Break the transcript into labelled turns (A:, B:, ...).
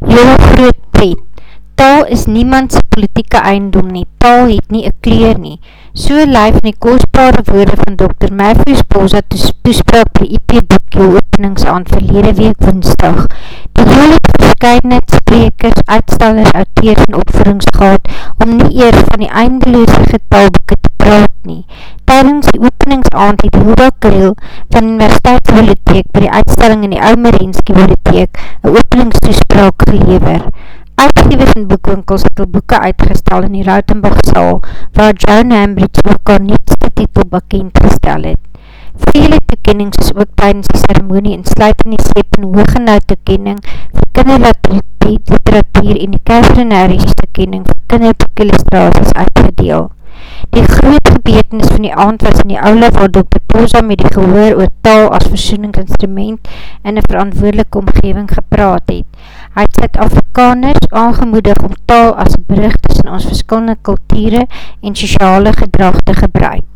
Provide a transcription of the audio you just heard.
A: Jou groot pret, taal is niemandse politieke eindom nie, taal het nie een kleer nie. So lyf in die kostbare woorde van Dr. Matthews Bosa toespraak by IP Boek jou openingsaand verlede week woensdag. Die hele verskynheid sprekers, uitstallers, auteurs en opvoerings gehad om nie eer van die eindeloose getaalboeken te praat openingsaand het Hilda Kriel van Universiteitsbibliotheek by die uitstalling in die Oude Marienske Bibliotheek een openingstoespraak gelever. Uitgevers en boekwinkels het al boeken uitgestel in die Rautenbach saal, waar Joan Hambridge ook haar nietste titel bekend gestel het. Vele toekennings is ook tijdens die ceremonie en sluit in die seep en hoogenhoud toekenning vir kinderliteratuur en die Catherine toekenning vir kinderboekillustraties uitgedeel. Die groot gebetenis van die aand was in die oule waar Dr. Poza met die gehoor oor taal as versoeningsinstrument in een verantwoordelike omgeving gepraat het. Hy het Zuid-Afrikaners aangemoedig om taal as brug tussen ons verskillende kulture en sociale gedrag te gebruik.